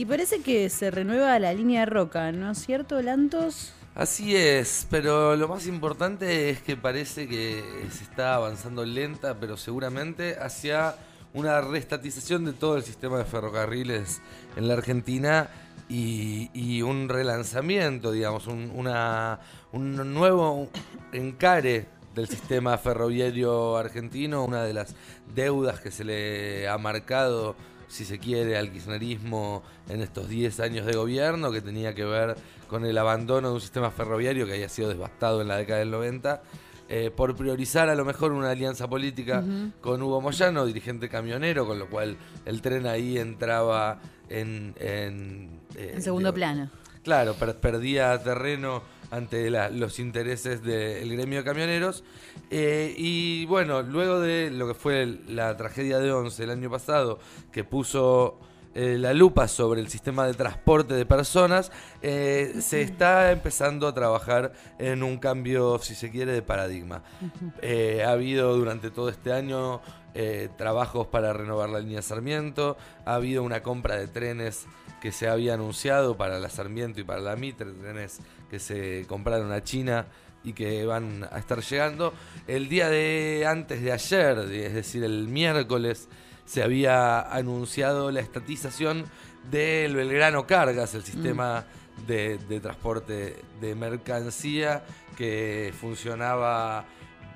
Y parece que se renueva la línea de Roca, ¿no es cierto, Lantos? Así es, pero lo más importante es que parece que se está avanzando lenta, pero seguramente hacia una restatización de todo el sistema de ferrocarriles en la Argentina y, un relanzamiento, digamos, un, nuevo encare del sistema ferroviario argentino, una de las deudas que se le ha marcado, si se quiere, al kirchnerismo en estos 10 años de gobierno, que tenía que ver con el abandono de un sistema ferroviario que había sido devastado en la década del 90. Eh, por priorizar a lo mejor una alianza política con Hugo Moyano, dirigente camionero, con lo cual el tren ahí entraba en... En, eh, segundo plano. Claro, perdía terreno ante los intereses del gremio de camioneros. Eh, y bueno, luego de lo que fue la tragedia de Once el año pasado, que puso eh, la lupa sobre el sistema de transporte de personas, eh, se está empezando a trabajar en un cambio, si se quiere, de paradigma. ha habido durante todo este año trabajos para renovar la línea Sarmiento, ha habido una compra de trenes que se había anunciado para la Sarmiento y para la Mitre, trenes que se compraron a China y que van a estar llegando. El día de antes de ayer, es decir, el miércoles, se había anunciado la estatización del Belgrano Cargas, el sistema mm. de, de, transporte de mercancía que funcionaba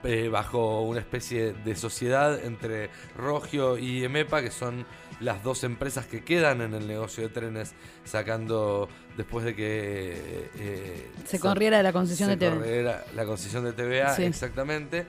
eh, bajo una especie de sociedad entre Rogio y Emepa, que son las dos empresas que quedan en el negocio de trenes, sacando después de que eh, se corriera la concesión de TVA. La concesión de TVA, exactamente.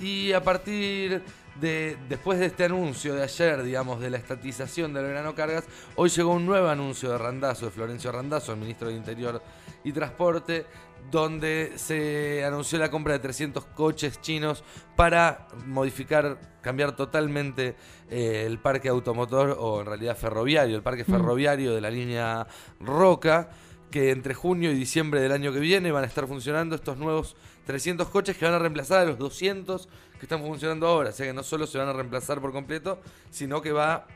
Y a partir de después de este anuncio de ayer, digamos, de la estatización del grano cargas, hoy llegó un nuevo anuncio de Randazo, de Florencio Randazo, el ministro de Interior y Transporte, donde se anunció la compra de 300 coches chinos para modificar, cambiar totalmente eh, el parque automotor o en realidad ferroviario, el parque ferroviario de la línea Roca, que entre junio y diciembre del año que viene van a estar funcionando estos nuevos 300 coches que van a reemplazar a los 200 que están funcionando ahora. O sea que no solo se van a reemplazar por completo, sino que va a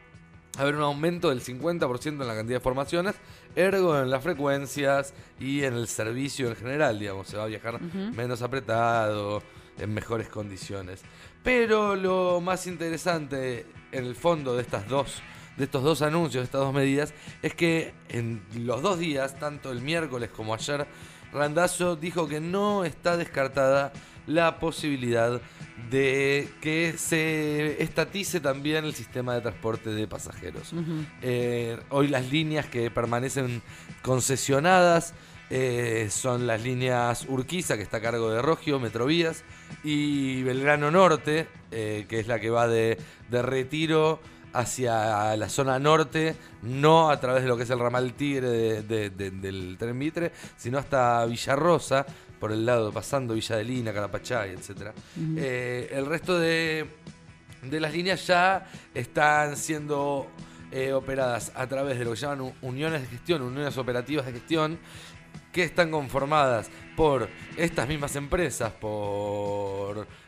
haber un aumento del 50% en la cantidad de formaciones, ergo en las frecuencias y en el servicio en general, digamos, se va a viajar menos apretado, en mejores condiciones. Pero lo más interesante en el fondo de estas dos de estos dos anuncios, de estas dos medidas, es que en los dos días, tanto el miércoles como ayer, Randazzo dijo que no está descartada la posibilidad de que se estatice también el sistema de transporte de pasajeros. Eh, hoy las líneas que permanecen concesionadas eh, son las líneas Urquiza, que está a cargo de Rogio, Metrovías, y Belgrano Norte, eh, que es la que va de, Retiro hacia la zona norte, no a través de lo que es el ramal Tigre del tren Mitre, sino hasta Villarrosa, por el lado, pasando Villa de Lina, Carapachay, etc. Eh, el resto de, las líneas ya están siendo eh, operadas a través de lo que llaman uniones de gestión, uniones operativas de gestión, que están conformadas por estas mismas empresas, por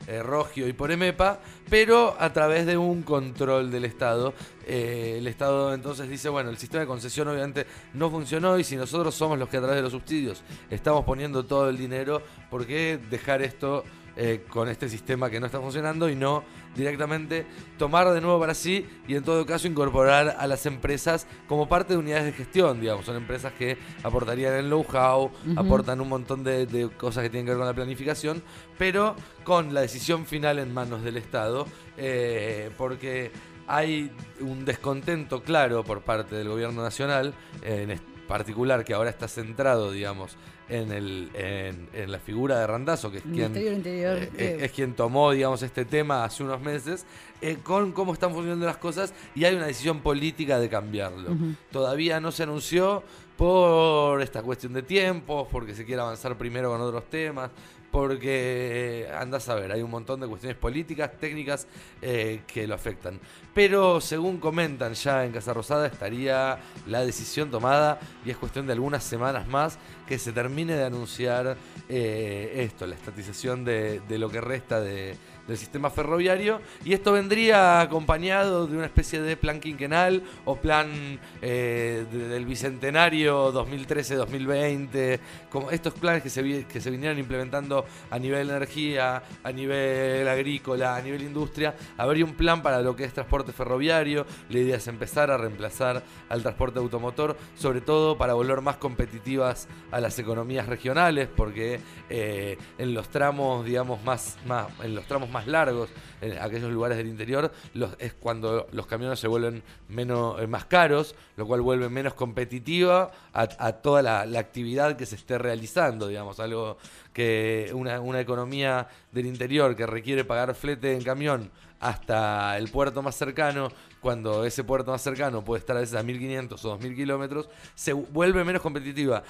eh, Rogio y por EMEPA, pero a través de un control del Estado. Eh, el Estado entonces dice, bueno, el sistema de concesión obviamente no funcionó y si nosotros somos los que a través de los subsidios estamos poniendo todo el dinero, ¿por qué dejar esto eh, con este sistema que no está funcionando y no directamente tomar de nuevo para sí y en todo caso incorporar a las empresas como parte de unidades de gestión, digamos, son empresas que aportarían el know-how, aportan un montón de, cosas que tienen que ver con la planificación, pero con la decisión final en manos del Estado, eh, porque hay un descontento claro por parte del gobierno nacional, en particular que ahora está centrado, digamos, en, el, en, la figura de Randazo, que es quien, eh, eh, es, quien tomó, digamos, este tema hace unos meses, eh, con cómo están funcionando las cosas y hay una decisión política de cambiarlo. Todavía no se anunció por esta cuestión de tiempos, porque se quiere avanzar primero con otros temas, porque andas a ver, hay un montón de cuestiones políticas, técnicas eh, que lo afectan. Pero según comentan ya en Casa Rosada, estaría la decisión tomada y es cuestión de algunas semanas más que se termine de anunciar eh, esto, la estatización de, lo que resta de, del sistema ferroviario y esto vendría acompañado de una especie de plan quinquenal o plan eh, del bicentenario 2013-2020, como estos planes que se, que se vinieron implementando a nivel energía, a nivel agrícola, a nivel industria, habría un plan para lo que es transporte ferroviario, la idea es empezar a reemplazar al transporte automotor, sobre todo para volver más competitivas a las economías regionales, porque eh, en los tramos, digamos, más, más, en los tramos más largos, en aquellos lugares del interior, es cuando los camiones se vuelven menos, eh, más caros, lo cual vuelve menos competitiva a, toda la, actividad que se esté realizando, digamos, algo que una, una economía del interior que requiere pagar flete en camión hasta el puerto más cercano, cuando ese puerto más cercano puede estar a veces a 1500 o 2000 kilómetros, se vuelve menos competitiva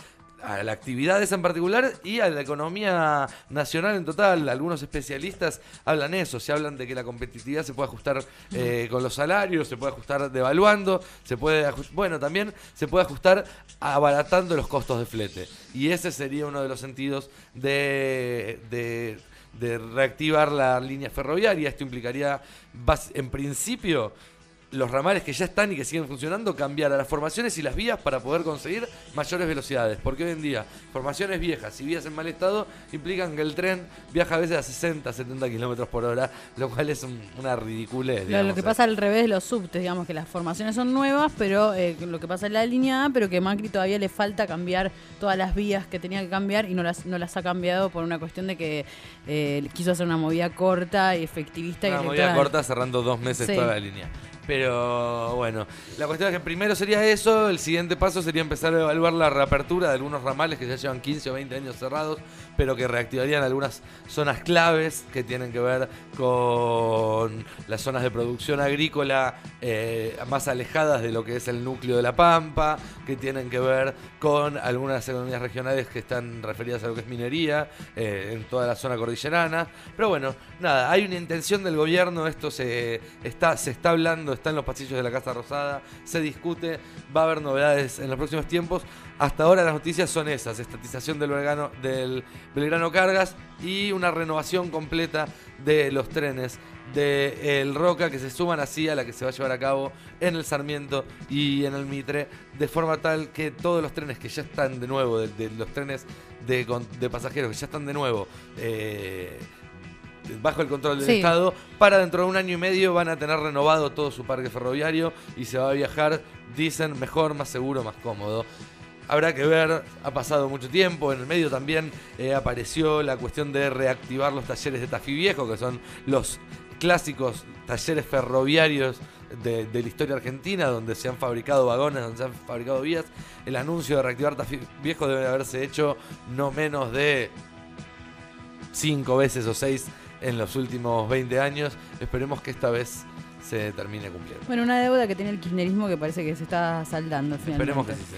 a la actividad esa en particular y a la economía nacional en total. Algunos especialistas hablan eso, se hablan de que la competitividad se puede ajustar eh, con los salarios, se puede ajustar devaluando, se puede bueno, también se puede ajustar abaratando los costos de flete. Y ese sería uno de los sentidos de, de, de reactivar la línea ferroviaria. Esto implicaría, en principio, los ramales que ya están y que siguen funcionando, cambiar a las formaciones y las vías para poder conseguir mayores velocidades. Porque hoy en día, formaciones viejas y vías en mal estado implican que el tren viaja a veces a 60, 70 kilómetros por hora, lo cual es una ridiculez. lo que pasa al revés de los subtes, digamos que las formaciones son nuevas, pero eh, lo que pasa en la línea A, pero que Macri todavía le falta cambiar todas las vías que tenía que cambiar y no las, no las ha cambiado por una cuestión de que eh, quiso hacer una movida corta y efectivista. Una movida corta cerrando dos meses toda la línea. Pero bueno, la cuestión es que primero sería eso, el siguiente paso sería empezar a evaluar la reapertura de algunos ramales que ya llevan 15 o 20 años cerrados, pero que reactivarían algunas zonas claves que tienen que ver con las zonas de producción agrícola eh, más alejadas de lo que es el núcleo de la Pampa, que tienen que ver con algunas economías regionales que están referidas a lo que es minería eh, en toda la zona cordillerana. Pero bueno, nada, hay una intención del gobierno, esto se está, se está hablando está en los pasillos de la Casa Rosada, se discute, va a haber novedades en los próximos tiempos. Hasta ahora las noticias son esas, estatización del Belgrano, del Belgrano Cargas y una renovación completa de los trenes de Roca que se suman así a la que se va a llevar a cabo en el Sarmiento y en el Mitre, de forma tal que todos los trenes que ya están de nuevo, de, los trenes de, de, pasajeros que ya están de nuevo, eh, bajo el control del Estado, para dentro de un año y medio van a tener renovado todo su parque ferroviario y se va a viajar, dicen, mejor, más seguro, más cómodo. Habrá que ver, ha pasado mucho tiempo, en el medio también eh, apareció la cuestión de reactivar los talleres de Tafí Viejo, que son los clásicos talleres ferroviarios de, la historia argentina, donde se han fabricado vagones, donde se han fabricado vías. El anuncio de reactivar Tafí Viejo debe haberse hecho no menos de cinco veces o seis en los últimos 20 años. Esperemos que esta vez se termine cumpliendo. Bueno, una deuda que tiene el kirchnerismo que parece que se está saldando finalmente. Esperemos que sí.